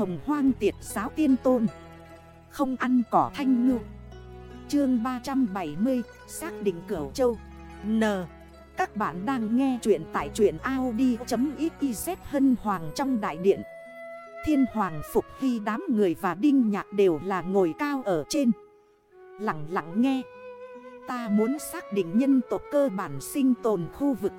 hồng hoang tiệt giáo tiên tôn. Không ăn cỏ thanh ngư. Chương 370 Xác định Cửu Châu. N. Các bạn đang nghe chuyện tại truyện Audi.xyz Hân Hoàng trong đại điện. Thiên Hoàng Phục Hy đám người và Đinh Nhạc đều là ngồi cao ở trên. Lặng lặng nghe. Ta muốn xác định nhân tộc cơ bản sinh tồn khu vực.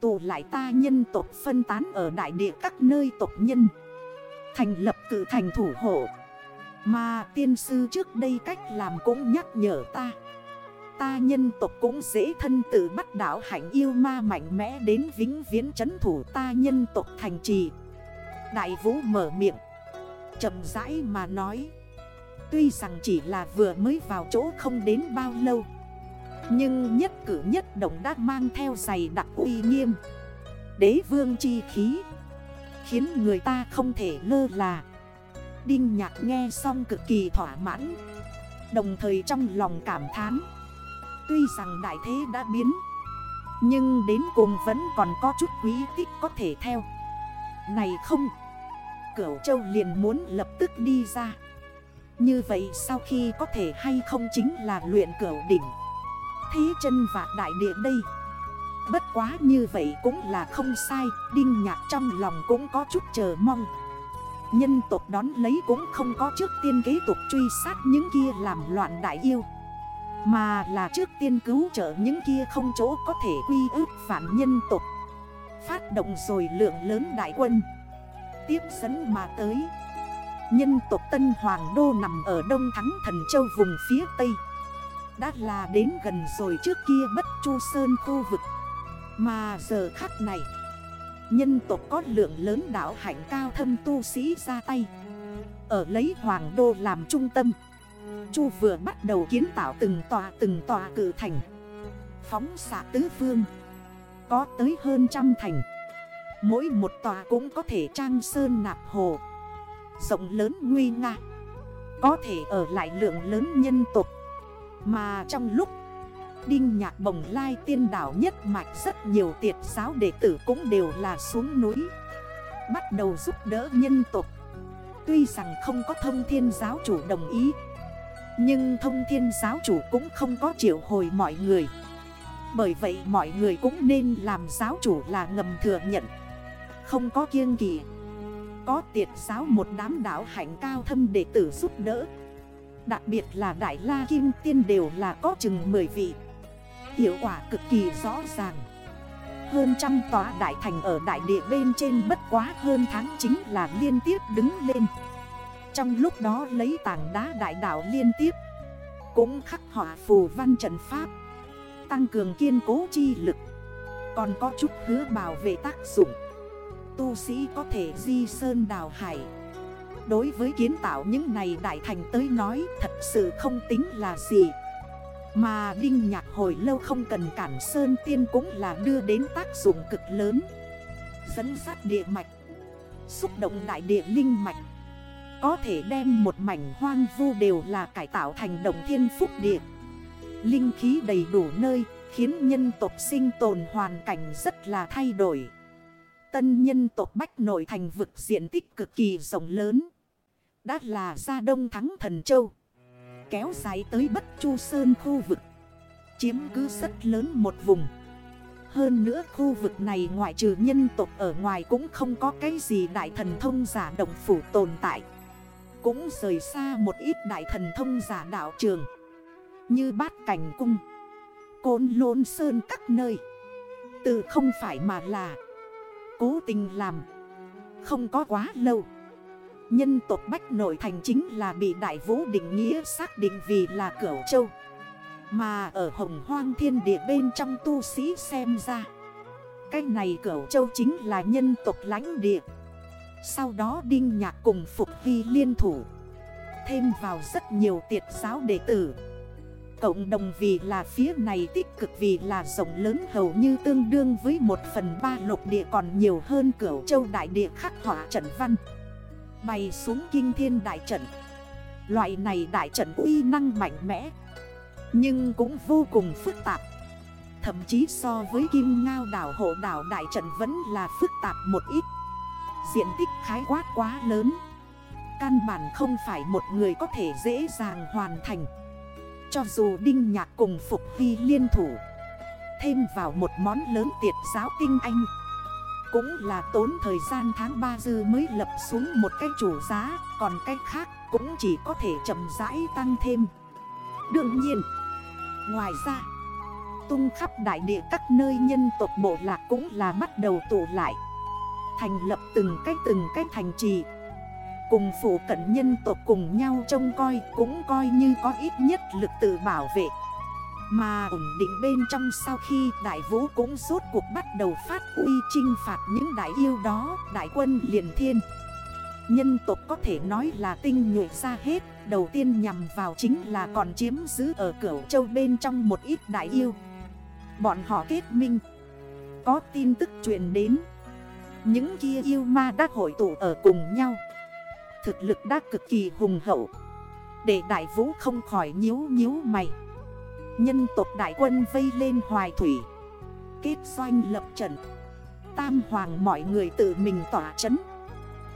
Tụ lại ta nhân tộc phân tán ở đại địa các nơi tộc nhân. Thành lập cử thành thủ hộ. Mà tiên sư trước đây cách làm cũng nhắc nhở ta. Ta nhân tộc cũng dễ thân tự bắt đảo hạnh yêu ma mạnh mẽ đến vĩnh viễn chấn thủ ta nhân tộc thành trì. Đại vũ mở miệng, chậm rãi mà nói. Tuy rằng chỉ là vừa mới vào chỗ không đến bao lâu, Nhưng nhất cử nhất động đã mang theo giày đặc uy nghiêm. Đế vương chi khí Khiến người ta không thể lơ là. Đinh nhạc nghe xong cực kỳ thỏa mãn, Đồng thời trong lòng cảm thán. Tuy rằng đại thế đã biến, Nhưng đến cùng vẫn còn có chút quý tích có thể theo. Này không, Cửu Châu liền muốn lập tức đi ra. Như vậy sau khi có thể hay không chính là luyện cửu đỉnh. Thế chân và đại địa đây. Bất quá như vậy cũng là không sai, Đinh nhạc trong lòng cũng có chút chờ mong. Nhân tộc đón lấy cũng không có trước tiên kế tục truy sát những kia làm loạn đại yêu. Mà là trước tiên cứu trợ những kia không chỗ có thể quy ước phản nhân tộc. Phát động rồi lượng lớn đại quân. Tiếp dẫn mà tới. Nhân tộc Tân Hoàng Đô nằm ở Đông Thắng Thần Châu vùng phía Tây. Đã là đến gần rồi trước kia bất chu sơn khu vực. Mà giờ khắc này, Nhân tộc có lượng lớn đảo hạnh cao thâm tu sĩ ra tay. Ở lấy Hoàng Đô làm trung tâm, Chu vừa bắt đầu kiến tạo từng tòa từng tòa cử thành. Phóng xạ tứ phương, Có tới hơn trăm thành. Mỗi một tòa cũng có thể trang sơn nạp hồ. Rộng lớn nguy nga, Có thể ở lại lượng lớn nhân tục Mà trong lúc Đinh nhạc bồng lai tiên đảo nhất mạch Rất nhiều tiệt giáo đệ tử cũng đều là xuống núi. Bắt đầu giúp đỡ nhân tục Tuy rằng không có thông thiên giáo chủ đồng ý, Nhưng thông thiên giáo chủ cũng không có triệu hồi mọi người. Bởi vậy mọi người cũng nên làm giáo chủ là ngầm thừa nhận. Không có kiêng kỳ Có tiệt giáo một đám đảo hạnh cao thâm đệ tử giúp đỡ. Đặc biệt là Đại La Kim Tiên đều là có chừng 10 vị. Hiệu quả cực kỳ rõ ràng. Hơn trăm tòa đại thành ở đại địa bên trên bất quá hơn tháng chính là liên tiếp đứng lên. Trong lúc đó lấy tảng đá đại đảo liên tiếp, Cũng khắc họa phù văn trận pháp, Tăng cường kiên cố chi lực. Còn có chút hứa bảo vệ tác dụng. Tu sĩ có thể di sơn đào hải. Đối với kiến tạo những này đại thành tới nói thật sự không tính là gì mà Đinh Nhạc hồi lâu không cần cản Sơn Tiên cũng là đưa đến tác dụng cực lớn. Dẫn sát địa mạch, Xúc động đại địa linh mạch. Có thể đem một mảnh hoang vu đều là cải tạo thành đồng thiên phúc địa. Linh khí đầy đủ nơi, Khiến nhân tộc sinh tồn hoàn cảnh rất là thay đổi. Tân nhân tộc Bách nội thành vực diện tích cực kỳ rộng lớn. Đã là ra đông thắng thần châu kéo dài tới Bất Chu Sơn khu vực. Chiếm cứ rất lớn một vùng. Hơn nữa khu vực này ngoại trừ nhân tộc ở ngoài cũng không có cái gì đại thần thông giả động phủ tồn tại. Cũng rời xa một ít đại thần thông giả đạo trường. Như bát cảnh cung, Côn lôn sơn các nơi. Từ không phải mà là Cố tình làm. Không có quá lâu. Nhân tộc Bách Nội Thành chính là bị Đại Vũ định nghĩa xác định vì là cửu châu. Mà ở hồng hoang thiên địa bên trong tu sĩ xem ra, Cái này cửu châu chính là nhân tộc lãnh địa. Sau đó Đinh Nhạc cùng Phục Vi liên thủ, Thêm vào rất nhiều tiệt giáo đệ tử. Cộng đồng vì là phía này tích cực vì là rộng lớn hầu như tương đương với một phần ba lục địa còn nhiều hơn cửu châu đại địa khắc họa trận văn. Bày xuống kinh thiên đại trận. Loại này đại trận uy năng mạnh mẽ, Nhưng cũng vô cùng phức tạp. Thậm chí so với kim ngao đảo hộ đảo đại trận vẫn là phức tạp một ít. Diện tích khái quát quá lớn. Căn bản không phải một người có thể dễ dàng hoàn thành. Cho dù Đinh Nhạc cùng Phục Vi liên thủ, Thêm vào một món lớn tiệt giáo tinh anh cũng là tốn thời gian tháng 3 dư mới lập xuống một cái chủ giá, Còn cái khác cũng chỉ có thể chậm rãi tăng thêm. Đương nhiên, Ngoài ra, Tung khắp đại địa các nơi nhân tộc bộ lạc cũng là bắt đầu tụ lại, Thành lập từng cách từng cách thành trì. Cùng phủ cận nhân tộc cùng nhau trông coi Cũng coi như có ít nhất lực tự bảo vệ. Mà ổn định bên trong sau khi đại vũ cũng rốt cuộc bắt đầu phát uy trinh phạt những đại yêu đó, Đại quân liền thiên. Nhân tộc có thể nói là tinh nhuệ ra hết, Đầu tiên nhằm vào chính là còn chiếm giữ ở cửu châu bên trong một ít đại yêu. Bọn họ kết minh, Có tin tức truyền đến. Những kia yêu ma đã hội tụ ở cùng nhau. Thực lực đã cực kỳ hùng hậu. Để đại vũ không khỏi nhíu nhíu mày. Nhân tộc đại quân vây lên hoài thủy. Kết doanh lập trận. Tam hoàng mọi người tự mình tỏa chấn.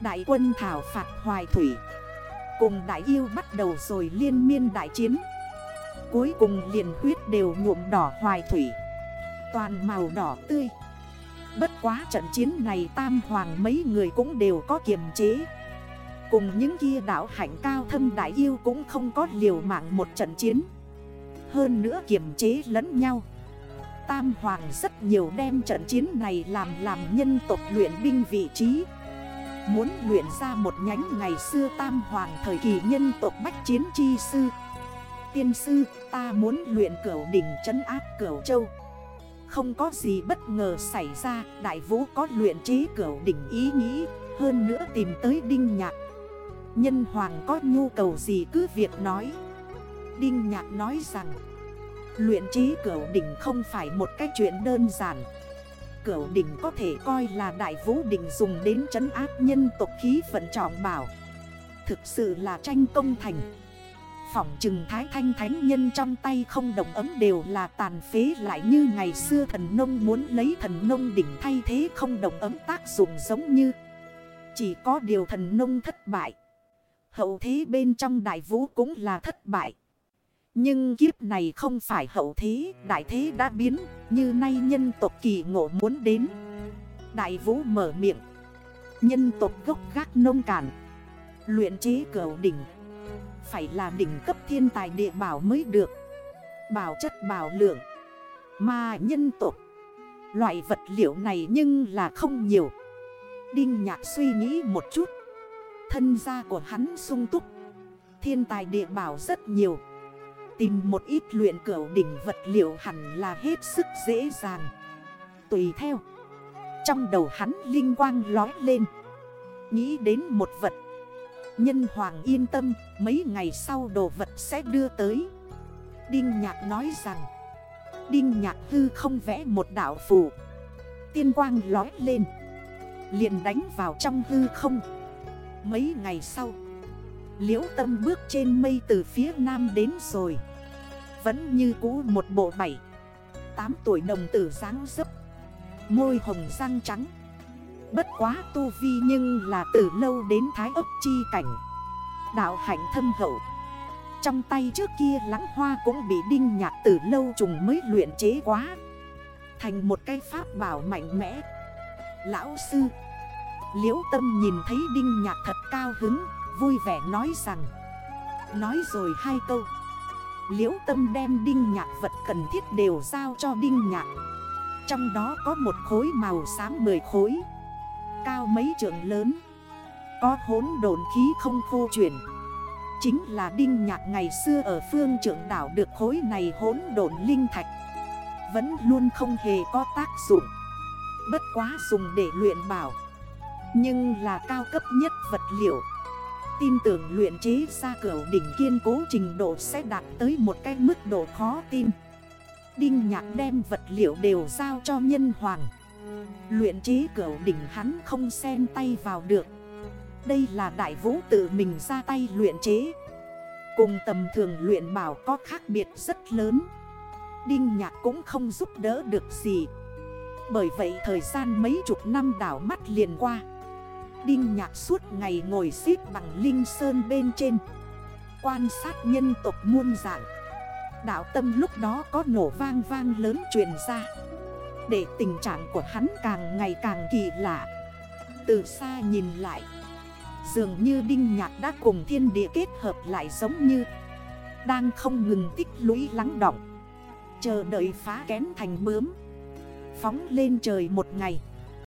Đại quân thảo phạt hoài thủy. Cùng đại yêu bắt đầu rồi liên miên đại chiến. Cuối cùng liền huyết đều nhuộm đỏ hoài thủy. Toàn màu đỏ tươi. Bất quá trận chiến này tam hoàng mấy người cũng đều có kiềm chế. Cùng những kia đảo hạnh cao thâm đại yêu cũng không có liều mạng một trận chiến. Hơn nữa kiềm chế lẫn nhau. Tam Hoàng rất nhiều đem trận chiến này làm làm nhân tộc luyện binh vị trí. Muốn luyện ra một nhánh ngày xưa Tam Hoàng thời kỳ nhân tộc bách chiến chi sư. Tiên sư, ta muốn luyện cửu đỉnh trấn áp cửu châu. Không có gì bất ngờ xảy ra, Đại vũ có luyện trí cửu đỉnh ý nghĩ, Hơn nữa tìm tới đinh nhạc. Nhân hoàng có nhu cầu gì cứ việc nói. Đinh nhạc nói rằng, Luyện trí cửu đỉnh không phải một cái chuyện đơn giản. Cửu đỉnh có thể coi là đại vũ đỉnh dùng đến trấn áp nhân tộc khí vận trọng bảo. Thực sự là tranh công thành. Phỏng trừng thái thanh thánh nhân trong tay không đồng ấm đều là tàn phế lại như ngày xưa thần nông muốn lấy thần nông đỉnh thay thế không đồng ấm tác dụng giống như. Chỉ có điều thần nông thất bại. Hậu thế bên trong đại vũ cũng là thất bại. Nhưng kiếp này không phải hậu thế, đại thế đã biến, như nay nhân tộc kỳ ngộ muốn đến. Đại vũ mở miệng, nhân tộc gốc gác nông cản, luyện chế cửu đỉnh. Phải là đỉnh cấp thiên tài địa bảo mới được, bảo chất bảo lượng. Mà nhân tộc, loại vật liệu này nhưng là không nhiều. Đinh nhạc suy nghĩ một chút Thân gia của hắn sung túc Thiên tài địa bảo rất nhiều Tìm một ít luyện cửu đỉnh vật liệu hẳn là hết sức dễ dàng. Tùy theo, Trong đầu hắn linh quang lói lên. Nghĩ đến một vật, Nhân hoàng yên tâm, Mấy ngày sau đồ vật sẽ đưa tới. Đinh nhạc nói rằng, Đinh nhạc hư không vẽ một đảo phù. Tiên quang lói lên, liền đánh vào trong hư không. Mấy ngày sau Liễu tâm bước trên mây từ phía nam đến rồi. Vẫn như cũ một bộ bảy, tám tuổi đồng tử dáng dấp, Môi hồng răng trắng. Bất quá tu vi nhưng là từ lâu đến thái ấp chi cảnh. Đạo hạnh thâm hậu. Trong tay trước kia lắng hoa cũng bị đinh nhạc từ lâu trùng mới luyện chế quá. Thành một cái pháp bảo mạnh mẽ. Lão sư, Liễu tâm nhìn thấy Đinh Nhạc thật cao hứng. Vui vẻ nói rằng, Nói rồi hai câu. Liễu tâm đem Đinh Nhạc vật cần thiết đều giao cho Đinh Nhạc. Trong đó có một khối màu xám 10 khối, Cao mấy trượng lớn, Có hốn đồn khí không khô chuyển. Chính là Đinh Nhạc ngày xưa ở phương trưởng đảo được khối này hốn đồn linh thạch. Vẫn luôn không hề có tác dụng. Bất quá dùng để luyện bảo. Nhưng là cao cấp nhất vật liệu Tin tưởng luyện chế ra cửa đỉnh kiên cố trình độ sẽ đạt tới một cái mức độ khó tin. Đinh nhạc đem vật liệu đều giao cho nhân hoàng. Luyện chế cửa đỉnh hắn không xen tay vào được. Đây là đại vũ tự mình ra tay luyện chế. Cùng tầm thường luyện bảo có khác biệt rất lớn. Đinh nhạc cũng không giúp đỡ được gì. Bởi vậy thời gian mấy chục năm đảo mắt liền qua. Đinh nhạc suốt ngày ngồi xếp bằng linh sơn bên trên. Quan sát nhân tộc muôn dạng. Đạo tâm lúc đó có nổ vang vang lớn truyền ra. Để tình trạng của hắn càng ngày càng kỳ lạ. Từ xa nhìn lại. Dường như Đinh Nhạc đã cùng thiên địa kết hợp lại giống như. Đang không ngừng tích lũy lắng động Chờ đợi phá kén thành bướm. Phóng lên trời một ngày.